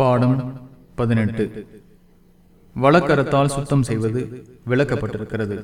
பாடம் பதினெட்டு. வழக்கரத்தால் சுத்தம் செய்வது விளக்கப்பட்டிருக்கிறது.